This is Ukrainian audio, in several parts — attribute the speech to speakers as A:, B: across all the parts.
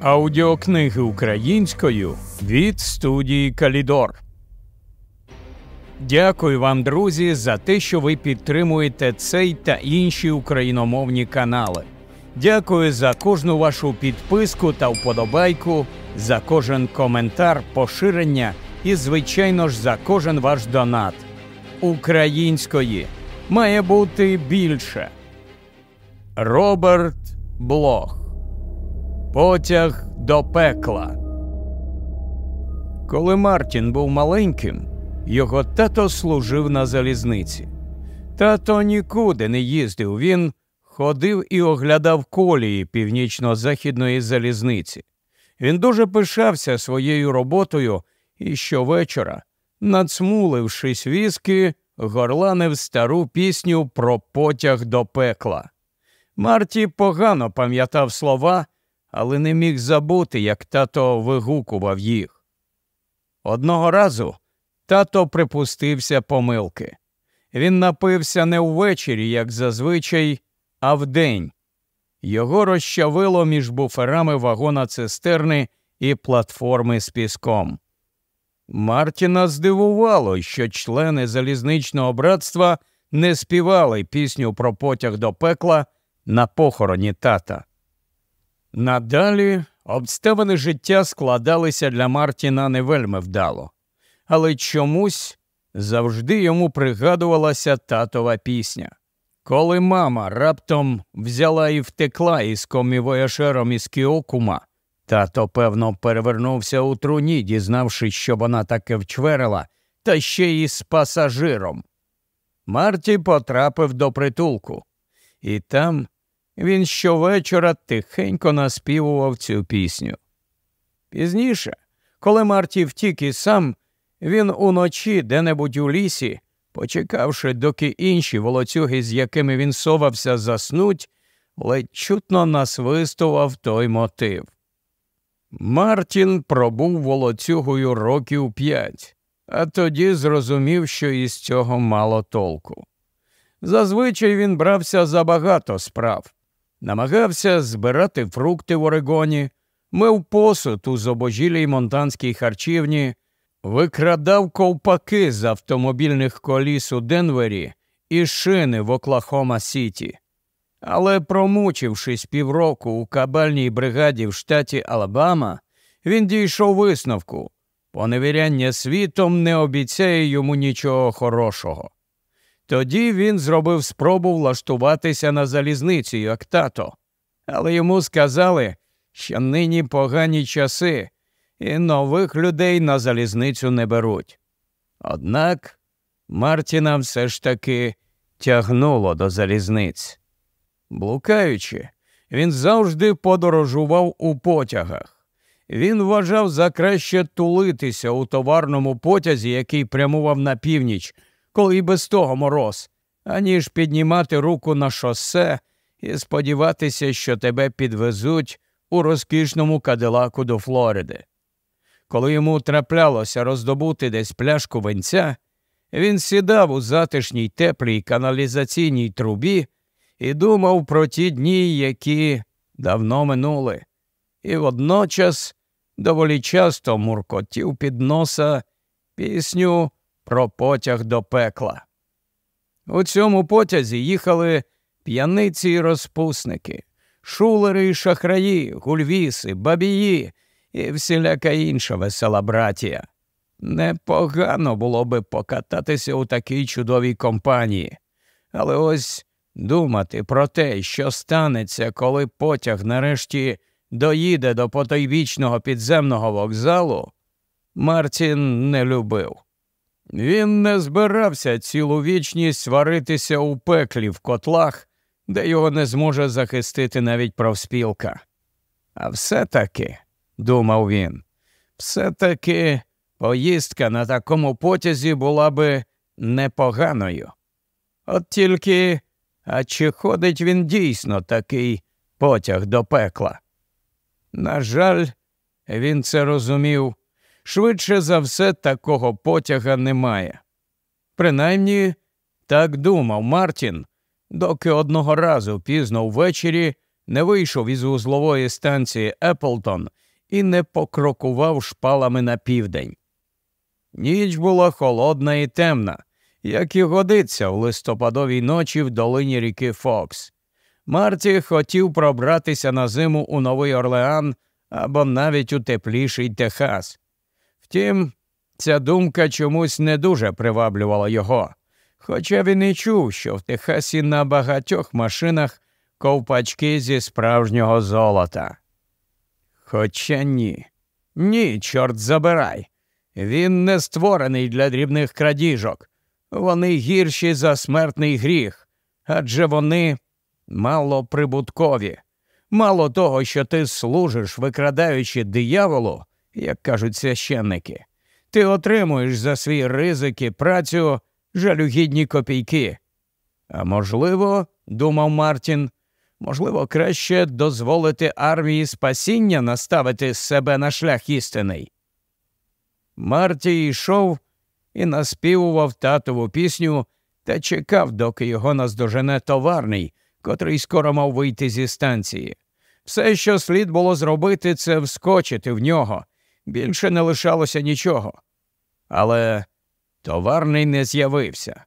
A: Аудіокниги українською від студії Калідор. Дякую вам, друзі, за те, що ви підтримуєте цей та інші україномовні канали. Дякую за кожну вашу підписку та вподобайку, за кожен коментар, поширення і, звичайно ж, за кожен ваш донат. Української має бути більше. Роберт Блох Потяг до пекла. Коли Мартін був маленьким, його тато служив на залізниці. Тато нікуди не їздив. Він ходив і оглядав колії північно-західної залізниці. Він дуже пишався своєю роботою і щовечора, надсмулившись віски, горланив стару пісню про потяг до пекла. Марті погано пам'ятав слова, але не міг забути, як тато вигукував їх. Одного разу тато припустився помилки. Він напився не ввечері, як зазвичай, а вдень. Його розчавило між буферами вагона цистерни і платформи з піском. Мартіна здивувало, що члени залізничного братства не співали пісню про потяг до пекла на похороні тата. Надалі обставини життя складалися для Мартіна не вельми вдало, але чомусь завжди йому пригадувалася татова пісня. Коли мама раптом взяла і втекла із комівояшером із Кіокума, тато, певно, перевернувся у труні, дізнавшись, що вона таке вчверила, та ще й з пасажиром. Марті потрапив до притулку, і там він щовечора тихенько наспівував цю пісню. Пізніше, коли Марті втік і сам, він уночі де-небудь у лісі, почекавши, доки інші волоцюги, з якими він совався, заснуть, ледь чутно насвистував той мотив. Мартін пробув волоцюгою років п'ять, а тоді зрозумів, що із цього мало толку. Зазвичай він брався за багато справ намагався збирати фрукти в Орегоні, мив посуд у зобожілій монтанській харчівні, викрадав ковпаки з автомобільних коліс у Денвері і шини в Оклахома Сіті. Але, промучившись півроку у кабальній бригаді в штаті Алабама, він дійшов висновку поневіряння світом не обіцяє йому нічого хорошого. Тоді він зробив спробу влаштуватися на залізницю, як тато, але йому сказали, що нині погані часи, і нових людей на залізницю не беруть. Однак Мартіна все ж таки тягнуло до залізниць. Блукаючи, він завжди подорожував у потягах. Він вважав за краще тулитися у товарному потязі, який прямував на північ коли і без того мороз, аніж піднімати руку на шосе і сподіватися, що тебе підвезуть у розкішному кадилаку до Флориди. Коли йому траплялося роздобути десь пляшку венця, він сідав у затишній теплій каналізаційній трубі і думав про ті дні, які давно минули, і водночас доволі часто муркотів під носа пісню про потяг до пекла. У цьому потязі їхали п'яниці й розпусники, шулери й шахраї, гульвіси, бабії і всіляка інша весела братія. Непогано було би покататися у такій чудовій компанії, але ось думати про те, що станеться, коли потяг нарешті доїде до потойвічного підземного вокзалу, Мартін не любив. Він не збирався цілу вічність сваритися у пеклі в котлах, де його не зможе захистити навіть профспілка. А все таки, думав він, все таки поїздка на такому потязі була би непоганою. От тільки, а чи ходить він дійсно такий потяг до пекла? На жаль, він це розумів Швидше за все, такого потяга немає. Принаймні, так думав Мартін, доки одного разу пізно ввечері не вийшов із узлової станції Еплтон і не покрокував шпалами на південь. Ніч була холодна і темна, як і годиться в листопадовій ночі в долині ріки Фокс. Марті хотів пробратися на зиму у Новий Орлеан або навіть у тепліший Техас. Втім, ця думка чомусь не дуже приваблювала його, хоча він і чув, що в Техасі на багатьох машинах ковпачки зі справжнього золота. Хоча ні, ні, чорт забирай. Він не створений для дрібних крадіжок. Вони гірші за смертний гріх, адже вони малоприбуткові. Мало того, що ти служиш, викрадаючи дияволу, як кажуть священники, ти отримуєш за свій ризик і працю жалюгідні копійки. А можливо, думав Мартін, можливо, краще дозволити армії спасіння наставити себе на шлях істинний. Марті йшов і наспівував татову пісню та чекав, доки його наздожене товарний, котрий скоро мав вийти зі станції. Все, що слід було зробити, це вскочити в нього. Більше не лишалося нічого. Але товарний не з'явився.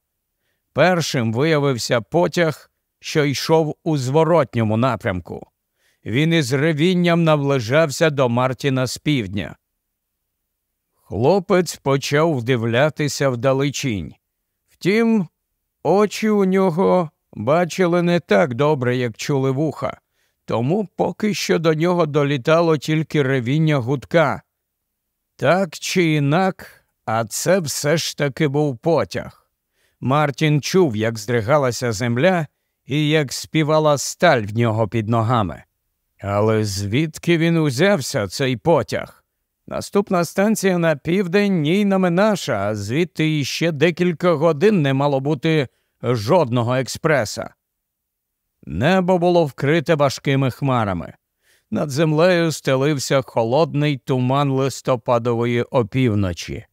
A: Першим виявився потяг, що йшов у зворотньому напрямку. Він із ревінням наближався до Мартіна з півдня. Хлопець почав вдивлятися вдалечінь. Втім, очі у нього бачили не так добре, як чули вуха, тому поки що до нього долітало тільки ревіння гудка. Так чи інак, а це все ж таки був потяг. Мартін чув, як здригалася земля і як співала сталь в нього під ногами. Але звідки він узявся, цей потяг? Наступна станція на південь ні наша, а звідти іще декілька годин не мало бути жодного експреса. Небо було вкрите важкими хмарами. Над землею стелився холодний туман листопадової опівночі.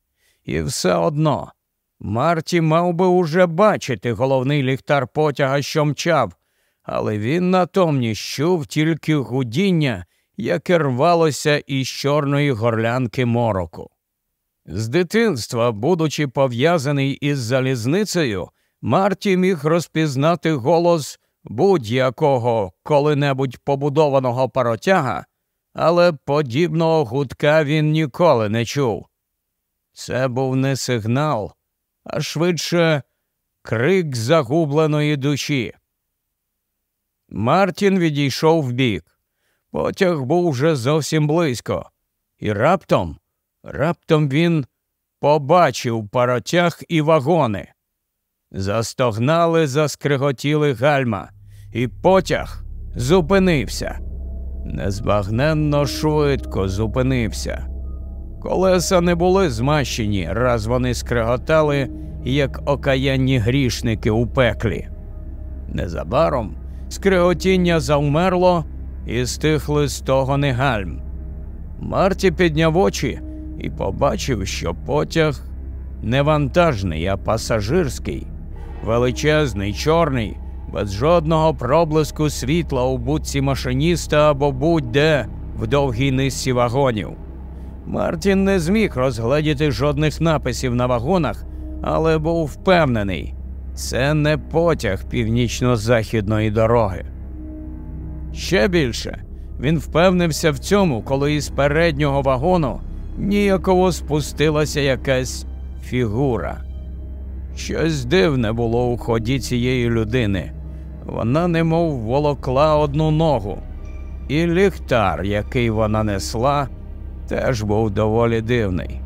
A: І все одно Марті мав би уже бачити головний ліхтар потяга, що мчав, але він натомність чув тільки гудіння яке рвалося із чорної горлянки мороку. З дитинства, будучи пов'язаний із залізницею, Марті міг розпізнати голос будь-якого коли-небудь побудованого паротяга, але подібного гудка він ніколи не чув. Це був не сигнал, а швидше крик загубленої душі. Мартін відійшов вбік. Потяг був вже зовсім близько, і раптом, раптом він побачив паротяг і вагони. Застогнали, заскриготіли гальма, і потяг зупинився. Незбагненно швидко зупинився. Колеса не були змащені, раз вони скриготали, як окаянні грішники у пеклі. Незабаром скриготіння завмерло і стихли з того негальм. Марті підняв очі і побачив, що потяг не вантажний, а пасажирський, величезний, чорний, без жодного проблиску світла у будці машиніста або будь-де в довгій низці вагонів. Мартін не зміг розгледіти жодних написів на вагонах, але був впевнений, це не потяг північно-західної дороги. Ще більше він впевнився в цьому, коли із переднього вагону ніяково спустилася якась фігура. Щось дивне було у ході цієї людини. Вона немов волокла одну ногу, і ліхтар, який вона несла, теж був доволі дивний.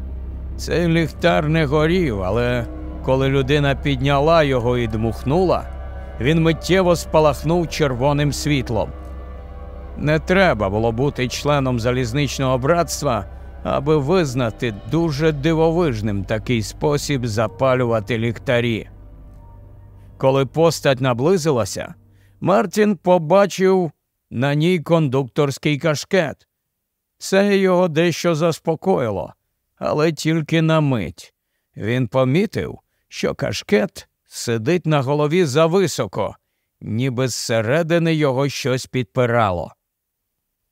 A: Цей ліхтар не горів, але коли людина підняла його і дмухнула, він миттєво спалахнув червоним світлом. Не треба було бути членом залізничного братства, аби визнати дуже дивовижним такий спосіб запалювати ліхтарі. Коли постать наблизилася, Мартін побачив на ній кондукторський кашкет. Це його дещо заспокоїло, але тільки на мить. Він помітив, що кашкет сидить на голові зависоко, ніби зсередини його щось підпирало.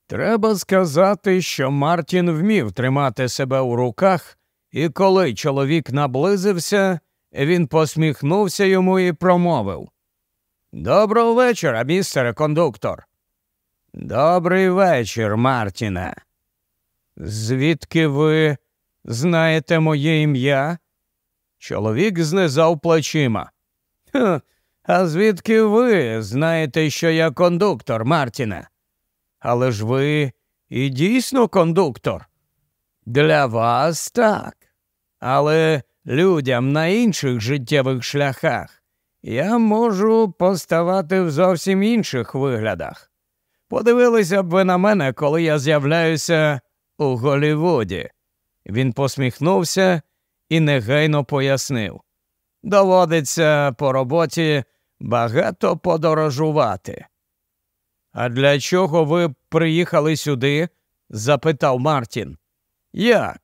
A: Треба сказати, що Мартін вмів тримати себе у руках, і коли чоловік наблизився, він посміхнувся йому і промовив Доброго вечора, містере кондуктор. Добрий вечір, Мартіне. Звідки ви знаєте моє ім'я? Чоловік знизав плечима. А звідки ви знаєте, що я кондуктор, Мартіне? Але ж ви і дійсно кондуктор. Для вас так. Але людям на інших життєвих шляхах я можу поставати в зовсім інших виглядах. Подивилися б ви на мене, коли я з'являюся у Голівуді. Він посміхнувся і негайно пояснив. Доводиться по роботі багато подорожувати. А для чого ви приїхали сюди? запитав Мартін. Як?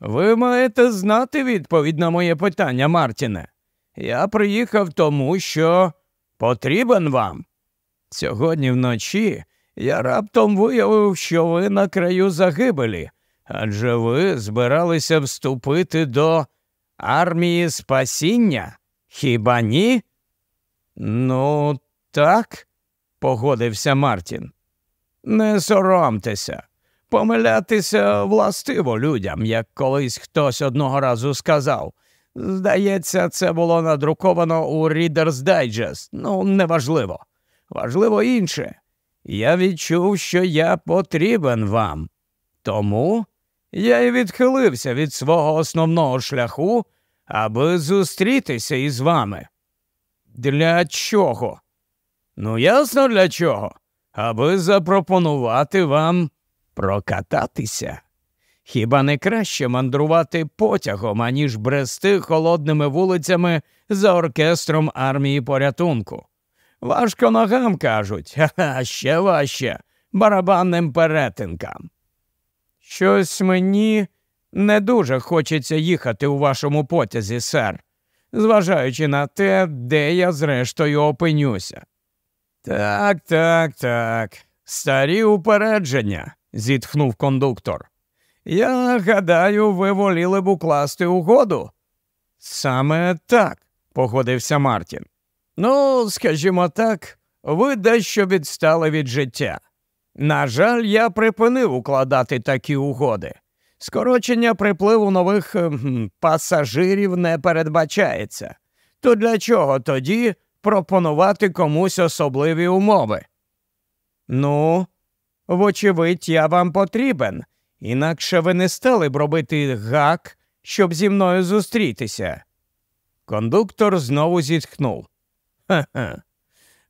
A: Ви маєте знати відповідь на моє питання, Мартіне. Я приїхав тому, що потрібен вам. Сьогодні вночі я раптом виявив, що ви на краю загибелі, адже ви збиралися вступити до армії спасіння? Хіба ні? Ну, так, погодився Мартін. Не соромтеся. Помилятися властиво людям, як колись хтось одного разу сказав. Здається, це було надруковано у Reader's Digest. Ну, неважливо. Важливо інше. Я відчув, що я потрібен вам. Тому я й відхилився від свого основного шляху, аби зустрітися із вами. Для чого? Ну, ясно для чого? Аби запропонувати вам прокататися. Хіба не краще мандрувати потягом, аніж брести холодними вулицями за оркестром армії порятунку? Важко ногам кажуть, а ще важче барабанним перетинкам. Щось мені не дуже хочеться їхати у вашому потязі, сер, зважаючи на те, де я зрештою опинюся. Так, так, так, старі упередження, зітхнув кондуктор. Я гадаю, ви воліли б укласти угоду. Саме так, погодився Мартін. Ну, скажімо так, ви дещо відстали від життя. На жаль, я припинив укладати такі угоди. Скорочення припливу нових ем, пасажирів не передбачається. То для чого тоді пропонувати комусь особливі умови? Ну, вочевидь, я вам потрібен, інакше ви не стали б робити гак, щоб зі мною зустрітися. Кондуктор знову зітхнув. Ха-ха.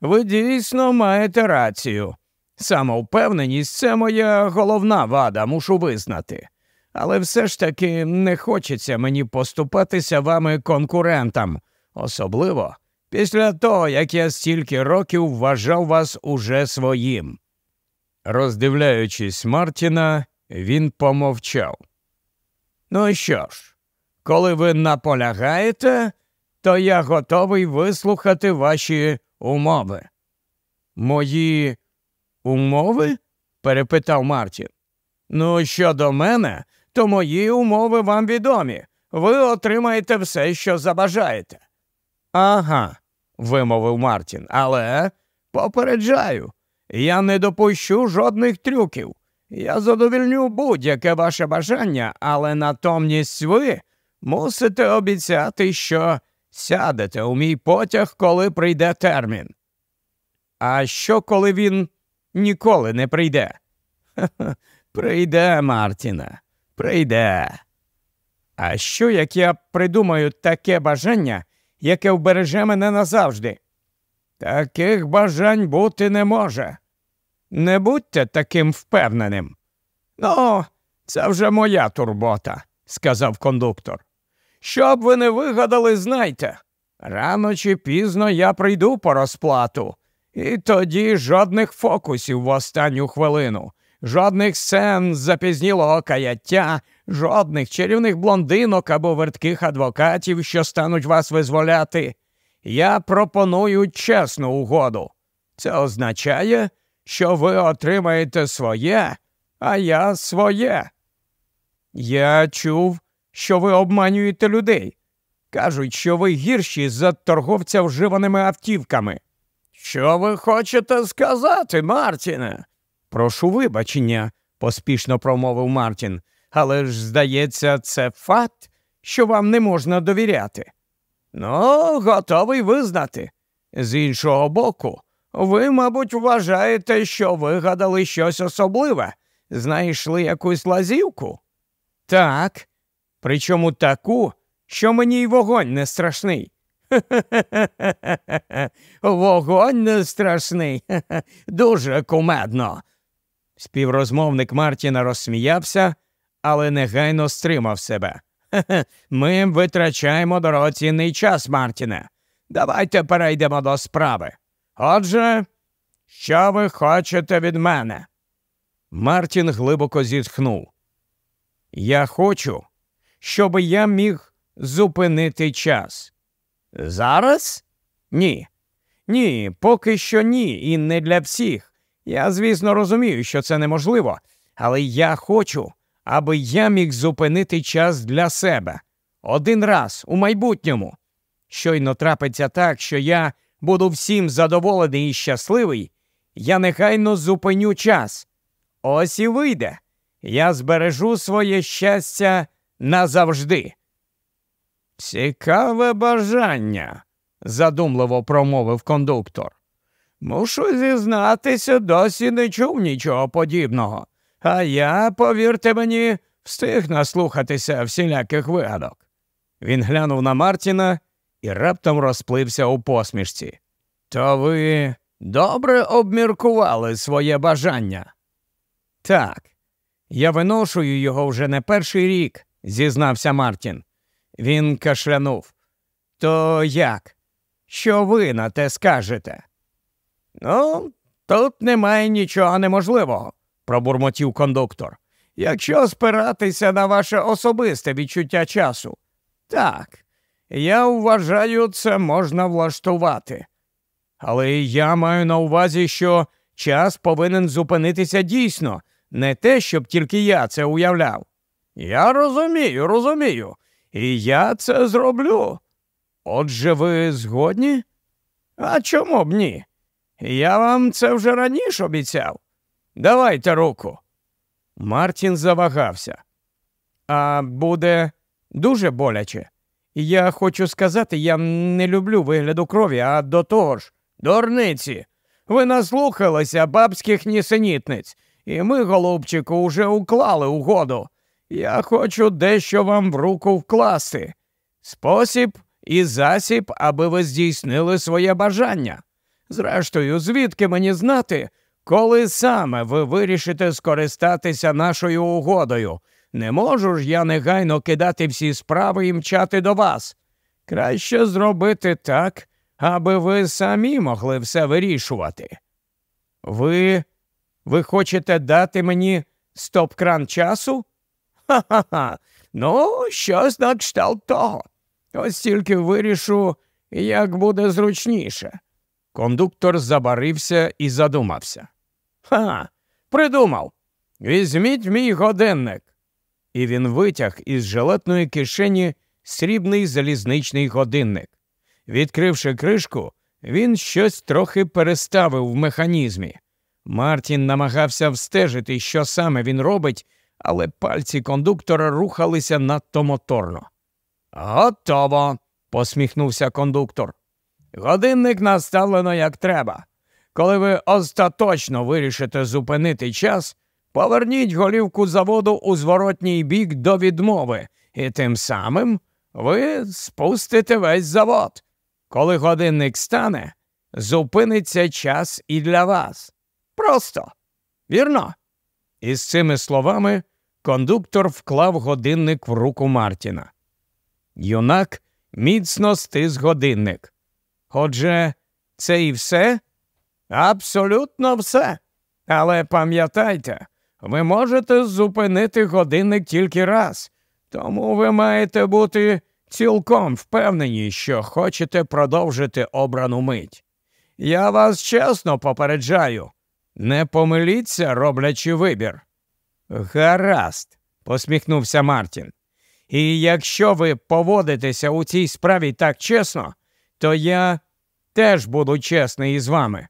A: Ви дійсно маєте рацію. Самовпевненість це моя головна вада, мушу визнати. Але все ж таки не хочеться мені поступатися вами конкурентам, особливо після того, як я стільки років вважав вас уже своїм. Роздивляючись Мартіна, він помовчав. Ну що ж, коли ви наполягаєте, то я готовий вислухати ваші умови. Мої умови? перепитав Мартін. Ну, щодо мене, то мої умови вам відомі. Ви отримаєте все, що забажаєте. Ага, вимовив Мартін, але попереджаю, я не допущу жодних трюків. Я задовільню будь-яке ваше бажання, але натомність ви мусите обіцяти, що сядете у мій потяг, коли прийде термін. А що, коли він ніколи не прийде? Прийде, Мартіне, прийде. А що, як я придумаю таке бажання, яке вбереже мене назавжди? Таких бажань бути не може. Не будьте таким впевненим. Ну, це вже моя турбота, сказав кондуктор. Що б ви не вигадали, знайте. Рано чи пізно я прийду по розплату, і тоді жодних фокусів в останню хвилину, жодних сцен запізнілого каяття, жодних чарівних блондинок або вертких адвокатів, що стануть вас визволяти. Я пропоную чесну угоду. Це означає, що ви отримаєте своє, а я своє. Я чув, що ви обманюєте людей. Кажуть, що ви гірші за торговця вживаними автівками. Що ви хочете сказати, Мартіне? Прошу вибачення, поспішно промовив Мартін, але ж, здається, це факт, що вам не можна довіряти. Ну, готовий визнати. З іншого боку, ви, мабуть, вважаєте, що вигадали щось особливе, знайшли якусь лазівку? Так, причому таку, що мені й вогонь не страшний. Вогонь не страшний. Дуже кумедно. Співрозмовник Мартіна розсміявся, але негайно стримав себе. Ми витрачаємо дорогоцінний час, Мартіне. Давайте перейдемо до справи. Отже, що ви хочете від мене? Мартін глибоко зітхнув. Я хочу, щоб я міг зупинити час. Зараз? Ні. Ні, поки що ні, і не для всіх. Я, звісно, розумію, що це неможливо, але я хочу, аби я міг зупинити час для себе один раз у майбутньому. Щойно трапиться так, що я буду всім задоволений і щасливий, я нехайно зупиню час. Ось і вийде. Я збережу своє щастя назавжди. Цікаве бажання, задумливо промовив кондуктор. Мушу зізнатися, досі не чув нічого подібного. А я, повірте мені, встиг наслухатися всіляких вигадок. Він глянув на Мартіна і раптом розплився у посмішці. То ви добре обміркували своє бажання? Так, я виношую його вже не перший рік, зізнався Мартін. Він кашлянув. То як? Що ви на те скажете? Ну, тут немає нічого неможливого, пробурмотів кондуктор. Якщо спиратися на ваше особисте відчуття часу. Так, я вважаю, це можна влаштувати. Але я маю на увазі, що час повинен зупинитися дійсно, не те, щоб тільки я це уявляв. Я розумію, розумію, і я це зроблю. Отже, ви згодні? А чому б ні? Я вам це вже раніше обіцяв. Давайте руку. Мартін завагався. А буде дуже боляче. Я хочу сказати, я не люблю вигляду крові, а до того ж, дурниці. Ви наслухалися бабських нісенітниць, і ми, голубчику, уже уклали угоду. Я хочу дещо вам в руку вкласти. Спосіб і засіб, аби ви здійснили своє бажання. Зрештою, звідки мені знати, коли саме ви вирішите скористатися нашою угодою? Не можу ж я негайно кидати всі справи і мчати до вас. Краще зробити так, аби ви самі могли все вирішувати. Ви ви хочете дати мені стоп-кран часу? Ха-ха. ха Ну, щось на кшталт того. Ось тільки вирішу, як буде зручніше. Кондуктор забарився і задумався. Ха, придумав. Візьміть мій годинник. І він витяг із жилетної кишені срібний залізничний годинник. Відкривши кришку, він щось трохи переставив в механізмі. Мартін намагався встежити, що саме він робить, але пальці кондуктора рухалися надто моторно. Готово, посміхнувся кондуктор. Годинник наставлено як треба. Коли ви остаточно вирішите зупинити час, поверніть голівку заводу у зворотній бік до відмови, і тим самим ви спустите весь завод. Коли годинник стане, зупиниться час і для вас. Просто, вірно. І з цими словами кондуктор вклав годинник в руку Мартіна. Юнак міцно стис годинник. Отже, це і все? Абсолютно все. Але пам'ятайте, ви можете зупинити годинник тільки раз, тому ви маєте бути цілком впевнені, що хочете продовжити обрану мить. Я вас чесно попереджаю, не помиліться, роблячи вибір. Гаразд, посміхнувся Мартін. І якщо ви поводитеся у цій справі так чесно, то я теж буду чесний із вами.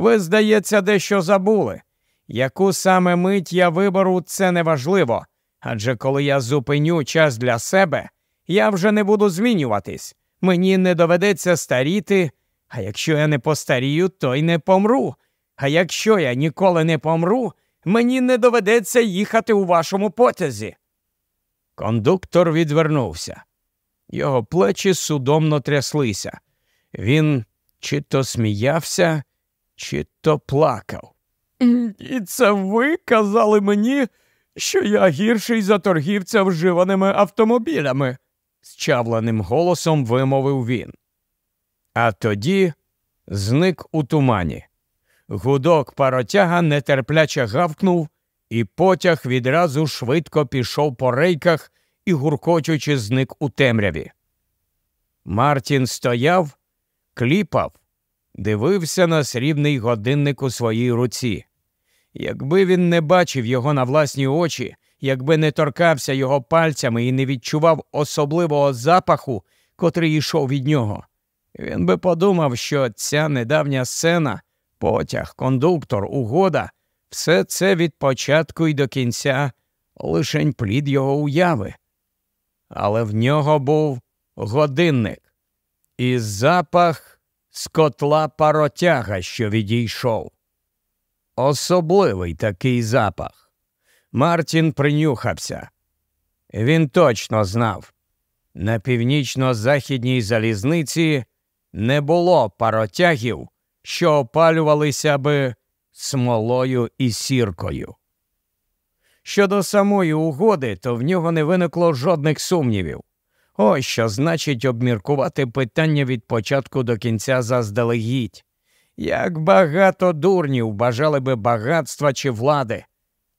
A: Ви, здається, дещо забули. Яку саме мить я виберу, це неважливо, адже коли я зупиню час для себе, я вже не буду змінюватись. Мені не доведеться старіти, а якщо я не постарію, то й не помру. А якщо я ніколи не помру, мені не доведеться їхати у вашому потязі. Кондуктор відвернувся. Його плечі судомно тряслися. Він чи то сміявся, чи то плакав. І це ви казали мені, що я гірший за торгівця вживаними автомобілями, зчавленим голосом вимовив він. А тоді зник у тумані. Гудок паротяга нетерпляче гавкнув, і потяг відразу швидко пішов по рейках і, гуркочучи, зник у темряві. Мартін стояв, кліпав, дивився на срібний годинник у своїй руці. Якби він не бачив його на власні очі, якби не торкався його пальцями і не відчував особливого запаху, котрий йшов від нього, він би подумав, що ця недавня сцена, потяг, кондуктор, угода, все це від початку і до кінця лишень плід його уяви. Але в нього був годинник і запах з котла паротяга, що відійшов. Особливий такий запах. Мартін принюхався. Він точно знав. На північно-західній залізниці не було паротягів, що опалювалися би смолою і сіркою. Щодо самої угоди, то в нього не виникло жодних сумнівів. Ось що значить обміркувати питання від початку до кінця заздалегідь. Як багато дурнів бажали би багатства чи влади.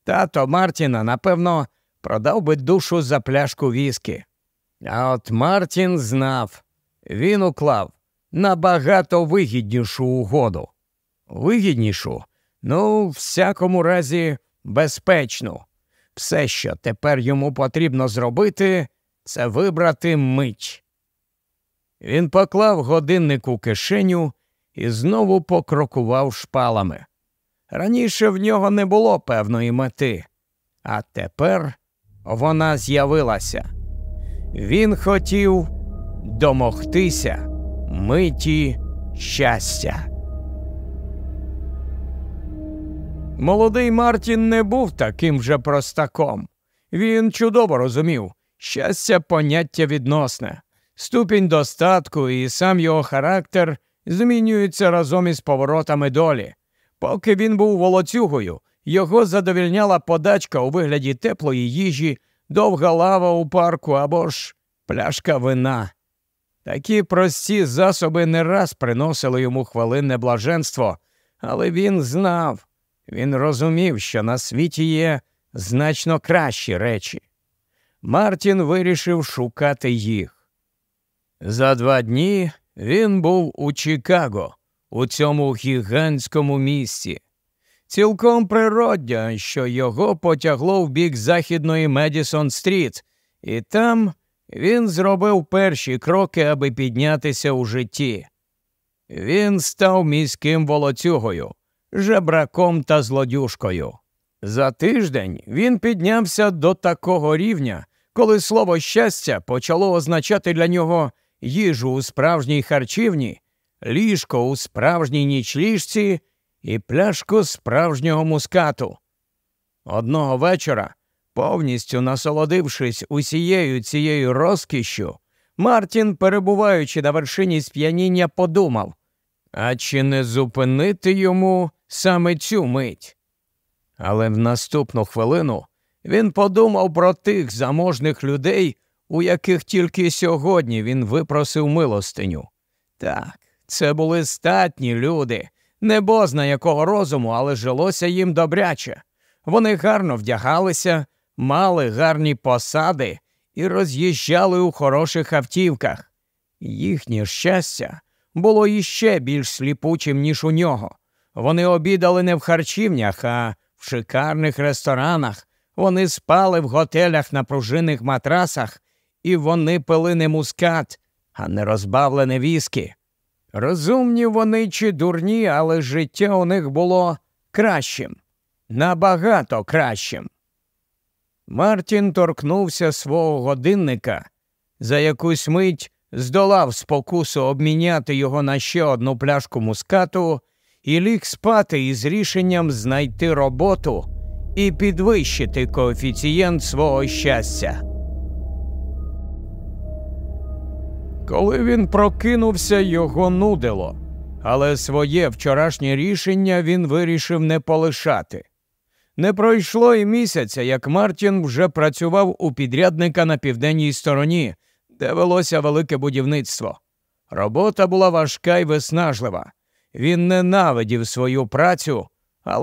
A: Тато Мартіна, напевно, продав би душу за пляшку віскі. А от Мартін знав, він уклав набагато вигіднішу угоду. Вигіднішу, ну, всякому разі, безпечну. Все, що тепер йому потрібно зробити, це вибрати мить. Він поклав годинник у кишеню і знову покрокував шпалами. Раніше в нього не було певної мети, а тепер вона з'явилася. Він хотів домогтися миті щастя. Молодий Мартін не був таким же простаком. Він чудово розумів, щастя поняття відносне, ступінь достатку і сам його характер змінюються разом із поворотами долі. Поки він був волоцюгою, його задовільняла подачка у вигляді теплої їжі, довга лава у парку або ж пляшка вина. Такі прості засоби не раз приносили йому хвилинне блаженство, але він знав, він розумів, що на світі є значно кращі речі. Мартін вирішив шукати їх. За два дні він був у Чикаго, у цьому гігантському місті. Цілком природня, що його потягло в бік західної Медісон Стріт, і там він зробив перші кроки, аби піднятися у житті. Він став міським волоцюгою, жебраком та злодюшкою. За тиждень він піднявся до такого рівня, коли слово щастя почало означати для нього їжу у справжній харчівні, ліжко у справжній нічліжці і пляшку справжнього мускату. Одного вечора, повністю насолодившись усією цією розкішшю, Мартін, перебуваючи на вершині сп'яніння, подумав а чи не зупинити йому саме цю мить? Але в наступну хвилину він подумав про тих заможних людей, у яких тільки сьогодні він випросив милостиню. Так, це були статні люди, небозна якого розуму, але жилося їм добряче. Вони гарно вдягалися, мали гарні посади і роз'їжджали у хороших автівках. Їхнє щастя було іще більш сліпучим, ніж у нього. Вони обідали не в харчівнях, а в шикарних ресторанах. Вони спали в готелях на пружинних матрасах, і вони пили не мускат, а не розбавлене віскі. Розумні вони чи дурні, але життя у них було кращим, набагато кращим. Мартін торкнувся свого годинника, за якусь мить здолав спокусу обміняти його на ще одну пляшку мускату і ліг спати із рішенням знайти роботу і підвищити коефіцієнт свого щастя. Коли він прокинувся, його нудило, але своє вчорашнє рішення він вирішив не полишати. Не пройшло і місяця, як Мартін вже працював у підрядника на південній стороні, де велося велике будівництво. Робота була важка й виснажлива. Він ненавидів свою працю, але